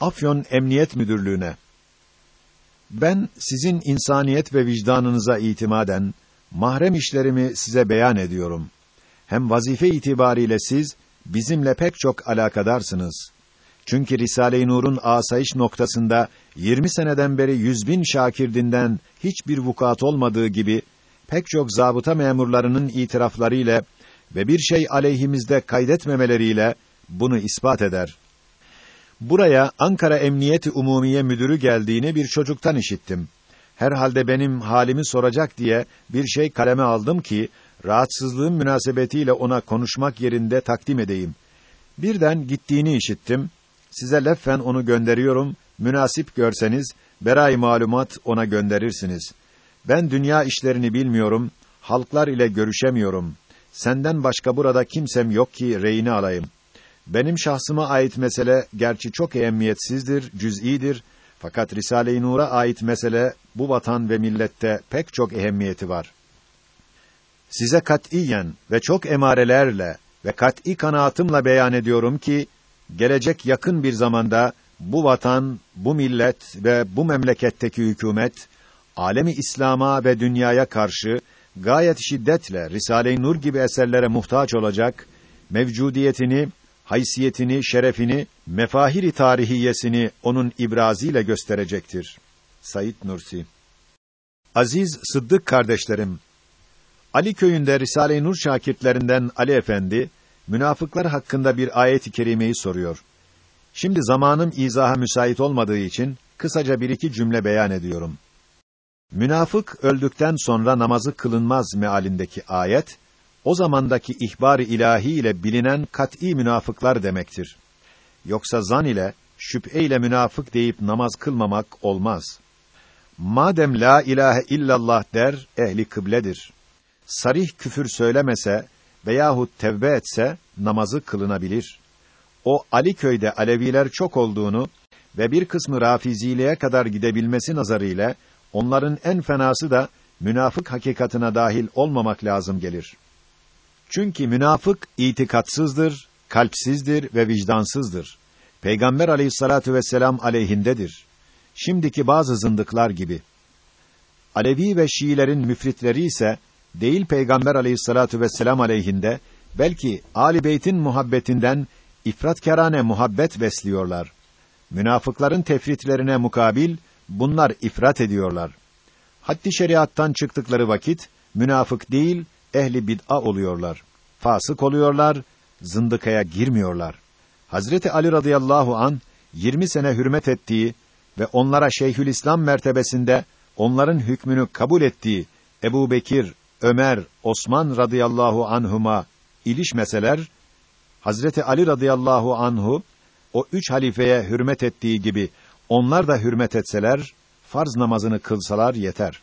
Afyon Emniyet Müdürlüğü'ne Ben sizin insaniyet ve vicdanınıza itimaden mahrem işlerimi size beyan ediyorum. Hem vazife itibariyle siz bizimle pek çok alakadarsınız. Çünkü Risale-i Nur'un asayiş noktasında 20 seneden beri yüz bin şakirdinden hiçbir vukuat olmadığı gibi pek çok zabıta memurlarının itiraflarıyla ve bir şey aleyhimizde kaydetmemeleriyle bunu ispat eder. Buraya Ankara Emniyeti Umumiye Müdürü geldiğini bir çocuktan işittim. Herhalde benim halimi soracak diye bir şey kaleme aldım ki rahatsızlığım münasebetiyle ona konuşmak yerinde takdim edeyim. Birden gittiğini işittim. Size leffen onu gönderiyorum. Münasip görseniz beray malumat ona gönderirsiniz. Ben dünya işlerini bilmiyorum, halklar ile görüşemiyorum. Senden başka burada kimsem yok ki reyini alayım. Benim şahsıma ait mesele gerçi çok ehemmiyetsizdir, cüz'idir. Fakat Risale-i Nur'a ait mesele bu vatan ve millette pek çok ehemmiyeti var. Size katiyen ve çok emarelerle ve kat'î kanaatımla beyan ediyorum ki gelecek yakın bir zamanda bu vatan, bu millet ve bu memleketteki hükümet alemi İslam'a ve dünyaya karşı gayet şiddetle Risale-i Nur gibi eserlere muhtaç olacak, mevcudiyetini, haysiyetini, şerefini, mefahiri tarihiyesini onun ibraziyle gösterecektir. Said Nursi Aziz Sıddık kardeşlerim, Ali köyünde Risale-i Nur şakirtlerinden Ali Efendi, münafıklar hakkında bir ayet-i kerimeyi soruyor. Şimdi zamanım izaha müsait olmadığı için kısaca bir iki cümle beyan ediyorum. Münafık öldükten sonra namazı kılınmaz mealindeki ayet o zamandaki ihbar ilahi ile bilinen kat'î münafıklar demektir. Yoksa zan ile şüphe ile münafık deyip namaz kılmamak olmaz. Madem la ilahe illallah der ehli kıbledir. Sarih küfür söylemese veyahut tevbe etse namazı kılınabilir. O Ali köyde Aleviler çok olduğunu ve bir kısmı Rafiziliğe kadar gidebilmesi nazarıyla onların en fenası da münafık hakikatına dahil olmamak lazım gelir. Çünkü münafık itikatsızdır, kalpsizdir ve vicdansızdır. Peygamber Aleyhissalatu vesselam aleyhindedir. Şimdiki bazı zındıklar gibi. Alevi ve Şiilerin müfritleri ise değil Peygamber Aleyhissalatu vesselam aleyhinde belki Ali Beyt'in muhabbetinden ifratkerane muhabbet besliyorlar. Münafıkların tefritlerine mukabil bunlar ifrat ediyorlar. Haddi şeriattan çıktıkları vakit münafık değil ehli bid'a oluyorlar. Fasık oluyorlar, zındıkaya girmiyorlar. Hazreti Ali radıyallahu an 20 sene hürmet ettiği ve onlara Şeyhülislam mertebesinde onların hükmünü kabul ettiği Ebu Bekir, Ömer, Osman radıyallahu anhuma ilişmeseler, Hazreti Ali radıyallahu anhu o üç halifeye hürmet ettiği gibi onlar da hürmet etseler, farz namazını kılsalar yeter.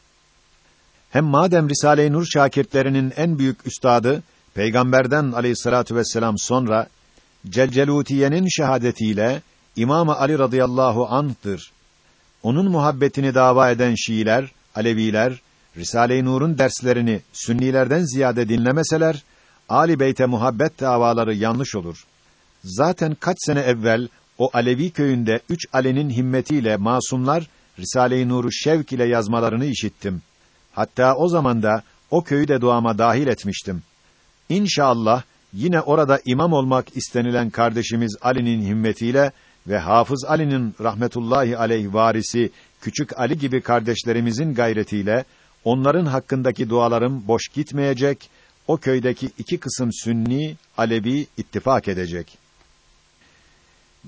Hem madem Risale-i Nur şakirtlerinin en büyük üstadı Peygamberden Aleyhissalatu vesselam sonra Celcelutiye'nin şehadetiyle İmam Ali radıyallahu anh'tır. Onun muhabbetini dava eden Şiiler, Aleviler Risale-i Nur'un derslerini sünnilerden ziyade dinlemeseler Ali Beyt'e muhabbet davaları yanlış olur. Zaten kaç sene evvel o Alevi köyünde üç Ali'nin himmetiyle masumlar Risale-i Nur'u şevk ile yazmalarını işittim. Hatta o zaman da o köyü de duama dahil etmiştim. İnşallah yine orada imam olmak istenilen kardeşimiz Ali'nin himmetiyle ve Hafız Ali'nin rahmetullahi aleyh varisi küçük Ali gibi kardeşlerimizin gayretiyle onların hakkındaki dualarım boş gitmeyecek. O köydeki iki kısım Sünni, Alevi ittifak edecek.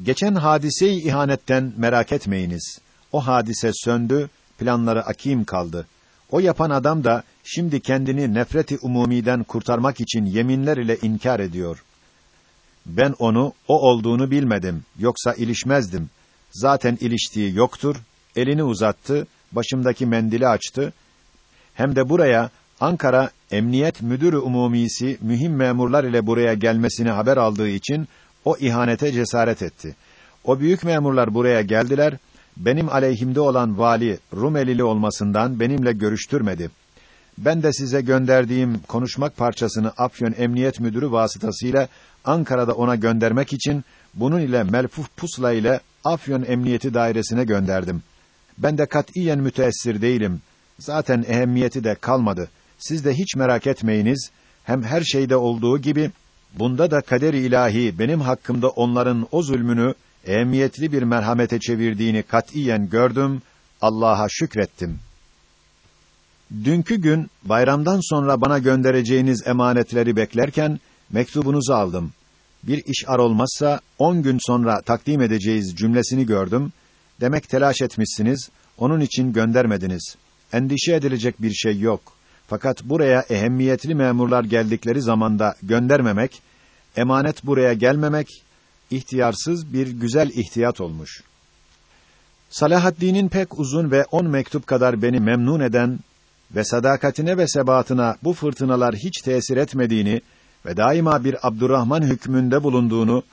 Geçen hadise-i ihanetten merak etmeyiniz. O hadise söndü, planları akim kaldı. O yapan adam da şimdi kendini nefreti umumiden kurtarmak için yeminler ile inkar ediyor. Ben onu o olduğunu bilmedim. Yoksa ilişmezdim. Zaten iliştiği yoktur. Elini uzattı, başımdaki mendili açtı. Hem de buraya Ankara Emniyet Müdürü Umumisi mühim memurlar ile buraya gelmesini haber aldığı için o ihanete cesaret etti. O büyük memurlar buraya geldiler benim aleyhimde olan vali Rumelili olmasından benimle görüştürmedi. Ben de size gönderdiğim konuşmak parçasını Afyon Emniyet Müdürü vasıtasıyla Ankara'da ona göndermek için bunun ile melfuf pusla ile Afyon Emniyeti Dairesi'ne gönderdim. Ben de katiyen müteessir değilim. Zaten ehemmiyeti de kalmadı. Siz de hiç merak etmeyiniz. Hem her şeyde olduğu gibi bunda da kader-i ilahi benim hakkımda onların o zulmünü ehemmiyetli bir merhamete çevirdiğini katiyen gördüm. Allah'a şükrettim. Dünkü gün bayramdan sonra bana göndereceğiniz emanetleri beklerken mektubunuzu aldım. Bir iş ar olmazsa on gün sonra takdim edeceğiz cümlesini gördüm. Demek telaş etmişsiniz, onun için göndermediniz. Endişe edilecek bir şey yok. Fakat buraya ehemmiyetli memurlar geldikleri zamanda göndermemek, emanet buraya gelmemek, ihtiyarsız bir güzel ihtiyat olmuş. Salahaddin'in pek uzun ve on mektup kadar beni memnun eden ve sadakatine ve sebatına bu fırtınalar hiç tesir etmediğini ve daima bir Abdurrahman hükmünde bulunduğunu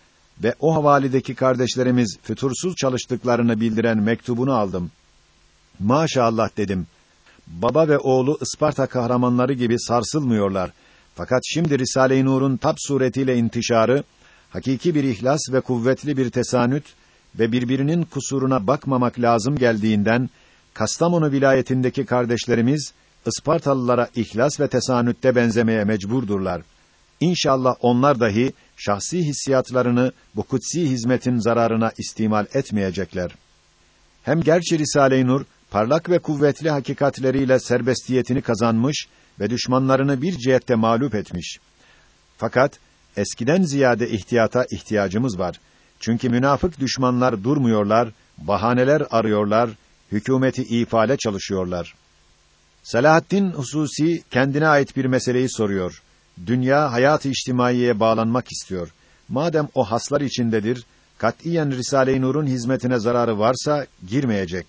ve o havalideki kardeşlerimiz fütursuz çalıştıklarını bildiren mektubunu aldım. Maşallah dedim. Baba ve oğlu Isparta kahramanları gibi sarsılmıyorlar. Fakat şimdi Risale-i Nur'un tab suretiyle intişarı, hakiki bir ihlas ve kuvvetli bir tesanüt ve birbirinin kusuruna bakmamak lazım geldiğinden, Kastamonu vilayetindeki kardeşlerimiz, Ispartalılara ihlas ve tesanütte benzemeye mecburdurlar. İnşallah onlar dahi şahsi hissiyatlarını bu kutsi hizmetin zararına istimal etmeyecekler. Hem gerçi Risale-i Nur parlak ve kuvvetli hakikatleriyle serbestiyetini kazanmış ve düşmanlarını bir cihette mağlup etmiş. Fakat eskiden ziyade ihtiyata ihtiyacımız var. Çünkü münafık düşmanlar durmuyorlar, bahaneler arıyorlar, hükümeti ifale çalışıyorlar. Selahaddin hususi kendine ait bir meseleyi soruyor. Dünya hayat-ı içtimaiyeye bağlanmak istiyor. Madem o haslar içindedir, katiyen Risale-i Nur'un hizmetine zararı varsa girmeyecek.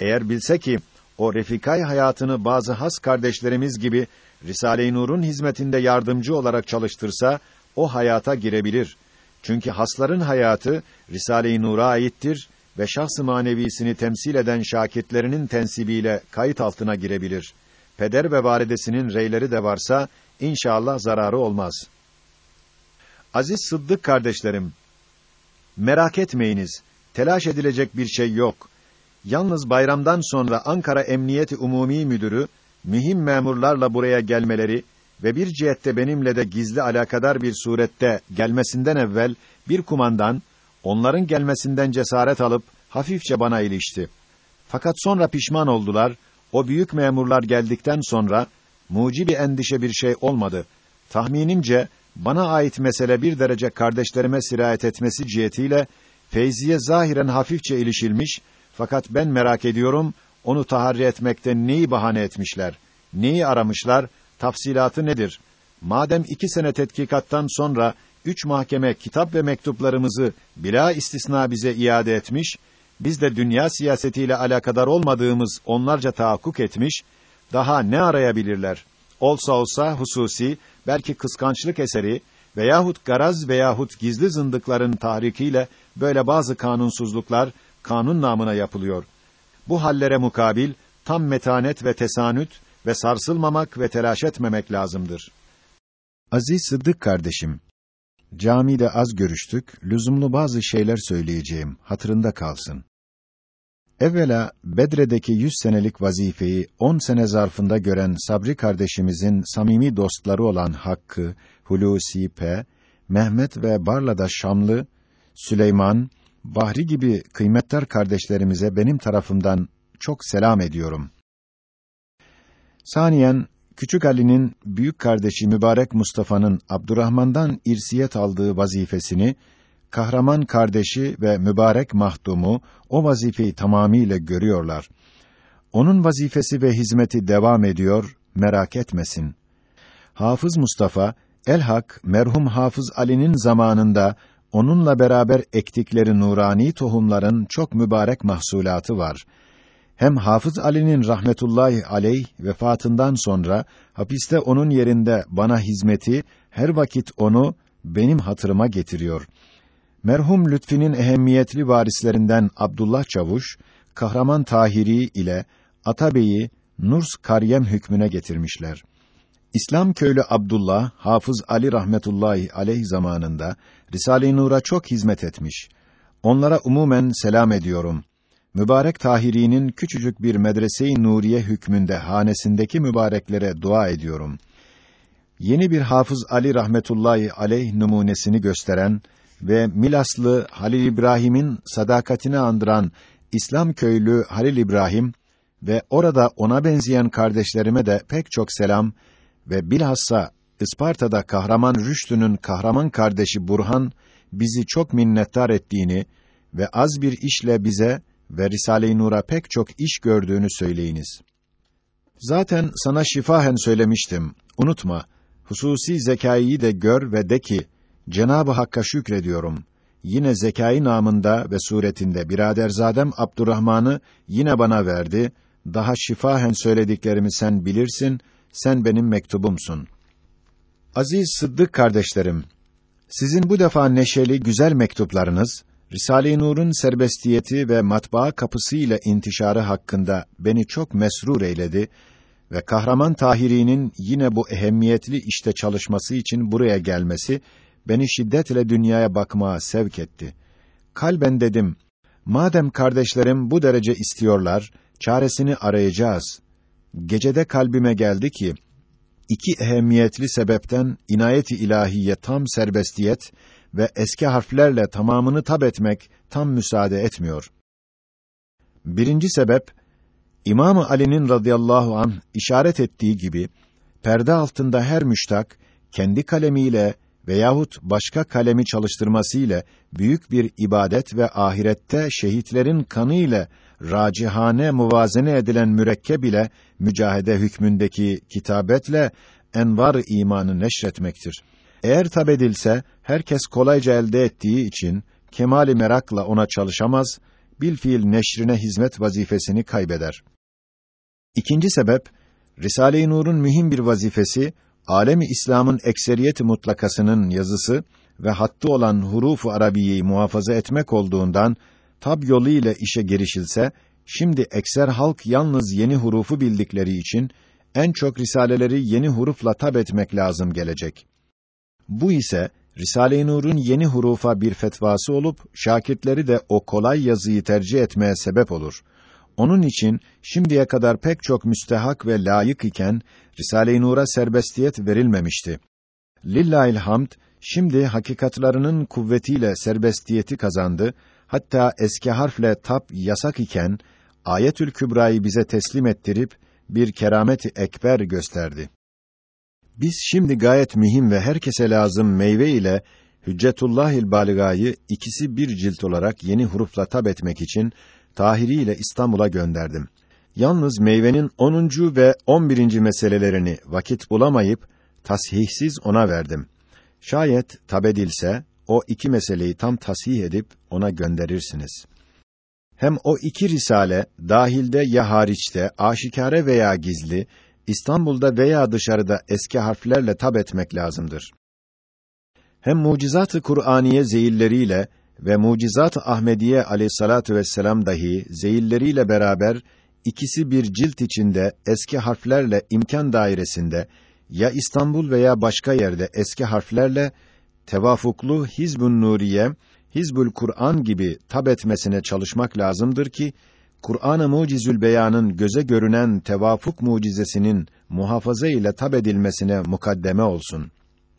Eğer bilse ki o refikay hayatını bazı has kardeşlerimiz gibi Risale-i Nur'un hizmetinde yardımcı olarak çalıştırsa o hayata girebilir. Çünkü hasların hayatı Risale-i Nur'a aittir ve şahs-ı manevisini temsil eden şakirtlerinin tensibiyle kayıt altına girebilir. Peder ve validesinin reyleri de varsa inşallah zararı olmaz. Aziz Sıddık kardeşlerim, merak etmeyiniz, telaş edilecek bir şey yok. Yalnız bayramdan sonra Ankara Emniyeti Umumi Müdürü mühim memurlarla buraya gelmeleri ve bir cihette benimle de gizli alakadar bir surette gelmesinden evvel bir kumandan onların gelmesinden cesaret alıp hafifçe bana ilişti. Fakat sonra pişman oldular. O büyük memurlar geldikten sonra mucibi endişe bir şey olmadı. Tahminimce bana ait mesele bir derece kardeşlerime sirayet etmesi cihetiyle Feyziye zahiren hafifçe ilişilmiş fakat ben merak ediyorum onu taharri etmekte neyi bahane etmişler? Neyi aramışlar? Tafsilatı nedir? Madem iki sene tetkikattan sonra üç mahkeme kitap ve mektuplarımızı bila istisna bize iade etmiş, biz de dünya siyasetiyle alakadar olmadığımız onlarca tahakkuk etmiş, daha ne arayabilirler? Olsa olsa hususi, belki kıskançlık eseri veyahut garaz veyahut gizli zındıkların tahrikiyle böyle bazı kanunsuzluklar kanun namına yapılıyor. Bu hallere mukabil tam metanet ve tesanüt ve sarsılmamak ve telaş etmemek lazımdır. Aziz Sıddık kardeşim, camide az görüştük, lüzumlu bazı şeyler söyleyeceğim, hatırında kalsın. Evvela Bedre'deki yüz senelik vazifeyi on sene zarfında gören Sabri kardeşimizin samimi dostları olan Hakkı, Hulusi P, Mehmet ve Barla'da Şamlı, Süleyman, Bahri gibi kıymetler kardeşlerimize benim tarafımdan çok selam ediyorum. Saniyen, Küçük Ali'nin büyük kardeşi Mübarek Mustafa'nın Abdurrahman'dan irsiyet aldığı vazifesini kahraman kardeşi ve mübarek mahdumu o vazifeyi tamamiyle görüyorlar. Onun vazifesi ve hizmeti devam ediyor, merak etmesin. Hafız Mustafa, Elhak, merhum Hafız Ali'nin zamanında onunla beraber ektikleri nurani tohumların çok mübarek mahsulatı var. Hem Hafız Ali'nin rahmetullahi aleyh vefatından sonra hapiste onun yerinde bana hizmeti her vakit onu benim hatırıma getiriyor. Merhum Lütfi'nin ehemmiyetli varislerinden Abdullah Çavuş, Kahraman Tahiri ile Atabey'i Nurs Karyem hükmüne getirmişler. İslam köylü Abdullah, Hafız Ali rahmetullahi aleyh zamanında Risale-i Nur'a çok hizmet etmiş. Onlara umumen selam ediyorum. Mübarek Tahiri'nin küçücük bir medrese-i Nuriye hükmünde hanesindeki mübareklere dua ediyorum. Yeni bir Hafız Ali rahmetullahi aleyh numunesini gösteren ve Milaslı Halil İbrahim'in sadakatini andıran İslam köylü Halil İbrahim ve orada ona benzeyen kardeşlerime de pek çok selam ve bilhassa Isparta'da kahraman Rüştü'nün kahraman kardeşi Burhan bizi çok minnettar ettiğini ve az bir işle bize ve Risale-i Nur'a pek çok iş gördüğünü söyleyiniz. Zaten sana şifahen söylemiştim. Unutma, hususi zekayı de gör ve de ki, Cenab-ı Hakk'a şükrediyorum. Yine zekâi namında ve suretinde biraderzadem Abdurrahman'ı yine bana verdi. Daha şifahen söylediklerimi sen bilirsin, sen benim mektubumsun. Aziz Sıddık kardeşlerim, sizin bu defa neşeli, güzel mektuplarınız, Risale-i Nur'un serbestiyeti ve matbaa kapısı ile intişarı hakkında beni çok mesrur eyledi ve Kahraman Tahiri'nin yine bu ehemmiyetli işte çalışması için buraya gelmesi beni şiddetle dünyaya bakmaya sevk etti. Kalben dedim, madem kardeşlerim bu derece istiyorlar, çaresini arayacağız. Gecede kalbime geldi ki, iki ehemmiyetli sebepten inayeti ilahiye tam serbestiyet ve eski harflerle tamamını tab etmek tam müsaade etmiyor. Birinci sebep, İmam Ali'nin radıyallahu an işaret ettiği gibi, perde altında her müştak, kendi kalemiyle veyahut başka kalemi çalıştırmasıyla büyük bir ibadet ve ahirette şehitlerin kanı ile racihane muvazene edilen mürekkep ile mücahede hükmündeki kitabetle envar imanı neşretmektir. Eğer tab edilse herkes kolayca elde ettiği için kemali merakla ona çalışamaz, bil fiil neşrine hizmet vazifesini kaybeder. İkinci sebep Risale-i Nur'un mühim bir vazifesi alemi İslam'ın ekseriyeti mutlakasının yazısı ve hattı olan hurufu arabiyeyi muhafaza etmek olduğundan tab yolu ile işe girişilse şimdi ekser halk yalnız yeni hurufu bildikleri için en çok risaleleri yeni hurufla tab etmek lazım gelecek. Bu ise Risale-i Nur'un yeni hurufa bir fetvası olup şakirtleri de o kolay yazıyı tercih etmeye sebep olur. Onun için şimdiye kadar pek çok müstehak ve layık iken Risale-i Nur'a serbestiyet verilmemişti. Lillahil hamd şimdi hakikatlarının kuvvetiyle serbestiyeti kazandı. Hatta eski harfle tap yasak iken Ayetül Kübra'yı bize teslim ettirip bir kerameti ekber gösterdi. Biz şimdi gayet mühim ve herkese lazım meyve ile Hüccetullahil Baligayı ikisi bir cilt olarak yeni hurufla tab etmek için Tahiri ile İstanbul'a gönderdim. Yalnız meyvenin 10. ve 11. meselelerini vakit bulamayıp tasihsiz ona verdim. Şayet tab edilse o iki meseleyi tam tasih edip ona gönderirsiniz. Hem o iki risale dahilde ya hariçte aşikare veya gizli İstanbul'da veya dışarıda eski harflerle tab etmek lazımdır. Hem mucizat-ı Kur'aniye zeyilleriyle ve mucizat-ı Ahmediye aleyhissalatu vesselam dahi zeyilleriyle beraber ikisi bir cilt içinde eski harflerle imkan dairesinde ya İstanbul veya başka yerde eski harflerle tevafuklu Hizbun Nuriye, Hizbül Kur'an gibi tab etmesine çalışmak lazımdır ki Kur'an-ı Mucizül Beyan'ın göze görünen tevafuk mucizesinin muhafaza ile tab edilmesine mukaddeme olsun.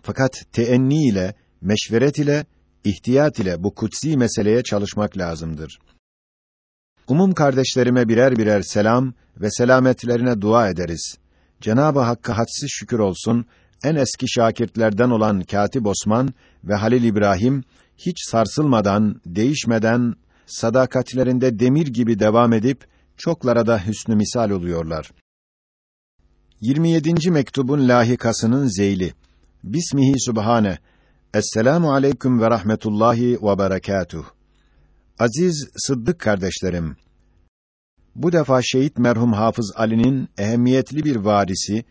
Fakat teenni ile, meşveret ile, ihtiyat ile bu kutsi meseleye çalışmak lazımdır. Umum kardeşlerime birer birer selam ve selametlerine dua ederiz. Cenab-ı Hakk'a hadsiz şükür olsun, en eski şakirtlerden olan Katip Osman ve Halil İbrahim, hiç sarsılmadan, değişmeden, sadakatlerinde demir gibi devam edip, çoklara da hüsnü misal oluyorlar. 27. mektubun lahikasının zeyli. Bismihi Subhane. Esselamu aleyküm ve rahmetullahi ve berekatuh. Aziz Sıddık kardeşlerim, bu defa şehit merhum Hafız Ali'nin ehemmiyetli bir varisi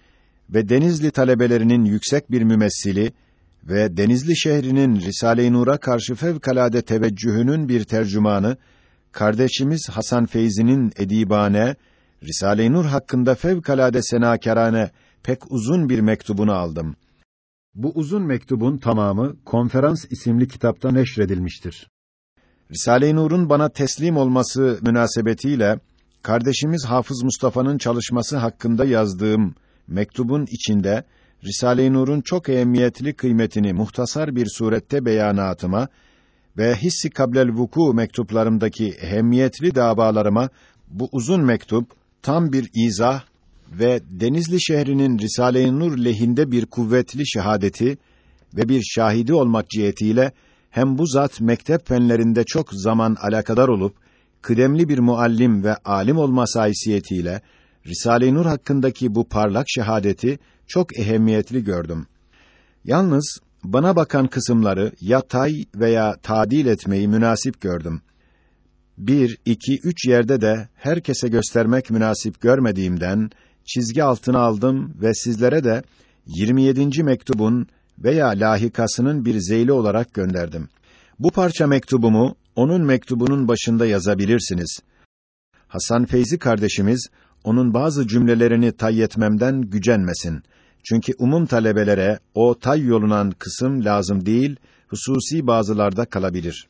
ve Denizli talebelerinin yüksek bir mümessili ve Denizli şehrinin Risale-i Nur'a karşı fevkalade teveccühünün bir tercümanı, kardeşimiz Hasan Feyzi'nin edibane, Risale-i Nur hakkında fevkalade senâkerane pek uzun bir mektubunu aldım. Bu uzun mektubun tamamı Konferans isimli kitapta neşredilmiştir. Risale-i Nur'un bana teslim olması münasebetiyle kardeşimiz Hafız Mustafa'nın çalışması hakkında yazdığım mektubun içinde Risale-i Nur'un çok ehemmiyetli kıymetini muhtasar bir surette beyanatıma ve hissi kablel vuku mektuplarımdaki ehemmiyetli davalarıma bu uzun mektup tam bir izah ve Denizli şehrinin Risale-i Nur lehinde bir kuvvetli şehadeti ve bir şahidi olmak cihetiyle hem bu zat mektep fenlerinde çok zaman alakadar olup kıdemli bir muallim ve alim olması haysiyetiyle Risale-i Nur hakkındaki bu parlak şehadeti çok ehemmiyetli gördüm. Yalnız bana bakan kısımları ya tay veya tadil etmeyi münasip gördüm. Bir, iki, üç yerde de herkese göstermek münasip görmediğimden çizgi altına aldım ve sizlere de 27. mektubun veya lahikasının bir zeyli olarak gönderdim. Bu parça mektubumu onun mektubunun başında yazabilirsiniz. Hasan Feyzi kardeşimiz onun bazı cümlelerini tay etmemden gücenmesin. Çünkü umum talebelere o tay yolunan kısım lazım değil, hususi bazılarda kalabilir.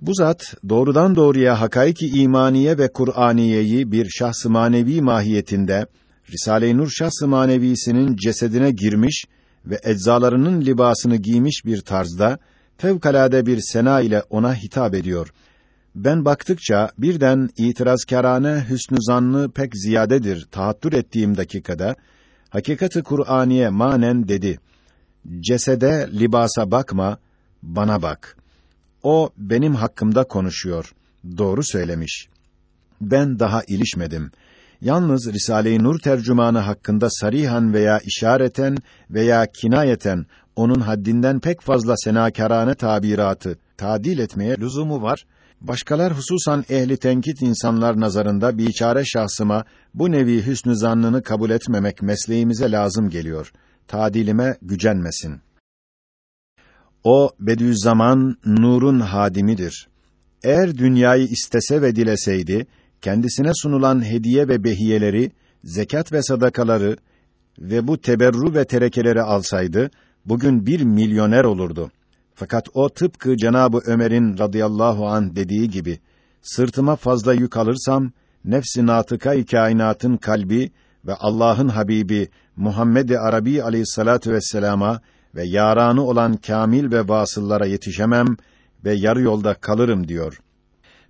Bu zat doğrudan doğruya hakaiki imaniye ve Kur'aniyeyi bir şahs-ı manevi mahiyetinde Risale-i Nur şahs-ı manevisinin cesedine girmiş ve eczalarının libasını giymiş bir tarzda fevkalade bir sena ile ona hitap ediyor. Ben baktıkça birden itirazkârane hüsnü zannı pek ziyadedir tahattür ettiğim dakikada hakikati Kur'aniye manen dedi. Cesede libasa bakma, bana bak. O benim hakkımda konuşuyor. Doğru söylemiş. Ben daha ilişmedim. Yalnız Risale-i Nur tercümanı hakkında sarihan veya işareten veya kinayeten onun haddinden pek fazla senakârane tabiratı tadil etmeye lüzumu var. Başkalar hususan ehli tenkit insanlar nazarında biçare şahsıma bu nevi hüsnü zannını kabul etmemek mesleğimize lazım geliyor. Tadilime gücenmesin. O Bediüzzaman nurun hadimidir. Eğer dünyayı istese ve dileseydi, kendisine sunulan hediye ve behiyeleri, zekat ve sadakaları ve bu teberru ve terekeleri alsaydı, bugün bir milyoner olurdu. Fakat o tıpkı Cenabı Ömer'in radıyallahu an dediği gibi, sırtıma fazla yük alırsam, nefsi natıka kainatın kalbi ve Allah'ın Habibi Muhammed-i Arabi aleyhissalatu vesselama ve yaranı olan kamil ve vasıllara yetişemem ve yarı yolda kalırım diyor.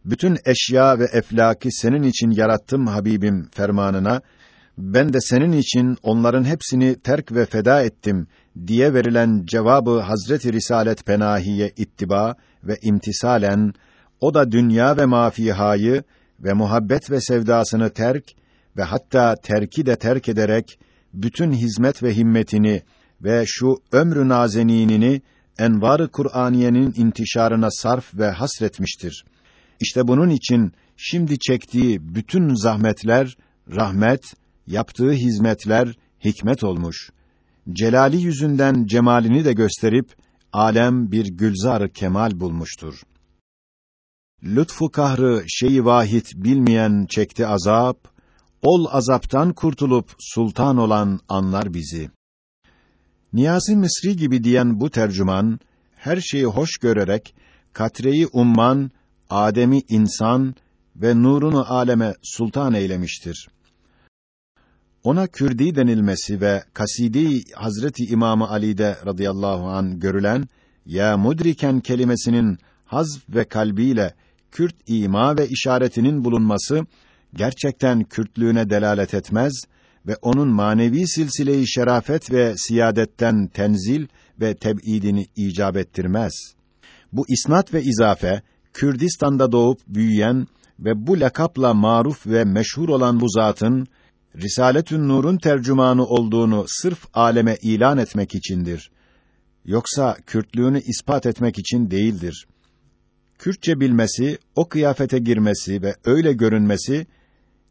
Bütün eşya ve eflaki senin için yarattım Habibim fermanına, ben de senin için onların hepsini terk ve feda ettim diye verilen cevabı Hazreti Risalet Penahiye ittiba ve imtisalen o da dünya ve mafihayı ve muhabbet ve sevdasını terk ve hatta terki de terk ederek bütün hizmet ve himmetini ve şu ömrü nazeninini envar-ı Kur'aniyenin intişarına sarf ve hasretmiştir. İşte bunun için şimdi çektiği bütün zahmetler rahmet, yaptığı hizmetler hikmet olmuş. Celali yüzünden cemalini de gösterip alem bir gülzar kemal bulmuştur. Lütfu kahrı şeyi vahid bilmeyen çekti azap, ol azaptan kurtulup sultan olan anlar bizi. Niyazi Misri gibi diyen bu tercüman, her şeyi hoş görerek, katreyi umman, Adem'i insan ve nurunu aleme sultan eylemiştir. Ona Kürdi denilmesi ve kasidi Hazreti İmamı Ali'de radıyallahu an görülen ya mudriken kelimesinin haz ve kalbiyle Kürt ima ve işaretinin bulunması gerçekten Kürtlüğüne delalet etmez ve onun manevi silsile-i şerafet ve siyadetten tenzil ve teb'idini icap ettirmez. Bu isnat ve izafe Kürdistan'da doğup büyüyen ve bu lakapla maruf ve meşhur olan bu zatın Risaletün Nur'un tercümanı olduğunu sırf aleme ilan etmek içindir. Yoksa Kürtlüğünü ispat etmek için değildir. Kürtçe bilmesi, o kıyafete girmesi ve öyle görünmesi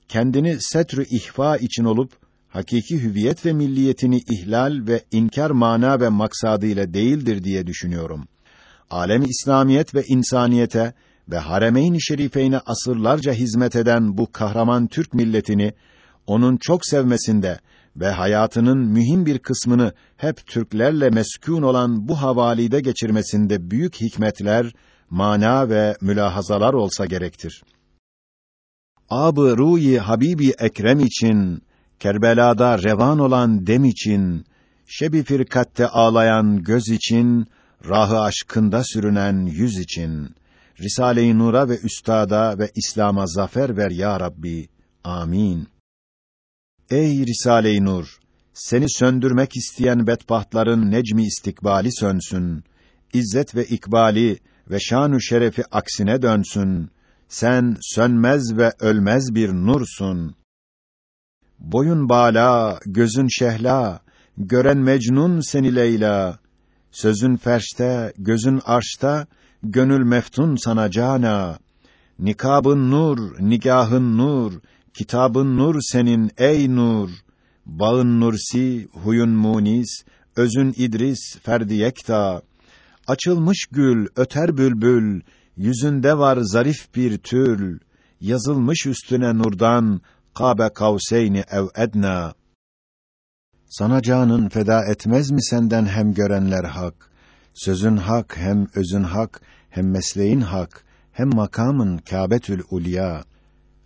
kendini setrü ihfa için olup hakiki hüviyet ve milliyetini ihlal ve inkar mana ve maksadı ile değildir diye düşünüyorum. Alemi İslamiyet ve insaniyete ve Haremeyn-i Şerifeyne asırlarca hizmet eden bu kahraman Türk milletini onun çok sevmesinde ve hayatının mühim bir kısmını hep Türklerle meskûn olan bu havalide geçirmesinde büyük hikmetler, mana ve mülahazalar olsa gerektir. Ab-ı ruhi Habibi Ekrem için, Kerbela'da revan olan dem için, şebi firkatte ağlayan göz için, rahı aşkında sürünen yüz için, Risale-i Nur'a ve üstada ve İslam'a zafer ver ya Rabbi. Amin. Ey Risale-i Nur, seni söndürmek isteyen bedbahtların necmi istikbali sönsün. İzzet ve ikbali ve şanu şerefi aksine dönsün. Sen sönmez ve ölmez bir nursun. Boyun bala, gözün şehla, gören mecnun seni Leyla. Sözün ferşte, gözün arşta, gönül meftun sana cana. Nikabın nur, nigahın nur, kitabın nur senin ey nur. Bağın nursi, huyun munis, özün İdris, ferdi yekta. Açılmış gül, öter bülbül, yüzünde var zarif bir tül. Yazılmış üstüne nurdan, Kabe kavseyni ev edna. Sana canın feda etmez mi senden hem görenler hak? Sözün hak, hem özün hak, hem mesleğin hak, hem makamın Kâbetül Ulya.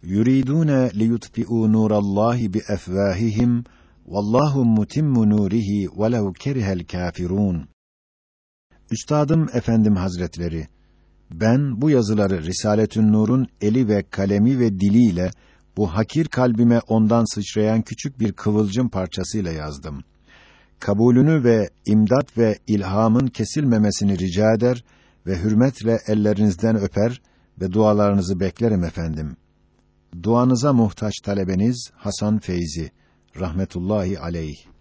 Yuridûne liyutfi'û nûrallâhi bi efvâhihim vallahu mutimmu nurihi velev kerihel kâfirûn. Üstadım efendim hazretleri ben bu yazıları Risaletün Nur'un eli ve kalemi ve diliyle bu hakir kalbime ondan sıçrayan küçük bir kıvılcım parçasıyla yazdım. Kabulünü ve imdat ve ilhamın kesilmemesini rica eder ve hürmetle ellerinizden öper ve dualarınızı beklerim efendim. Duanıza muhtaç talebeniz Hasan Feyzi rahmetullahi aleyh.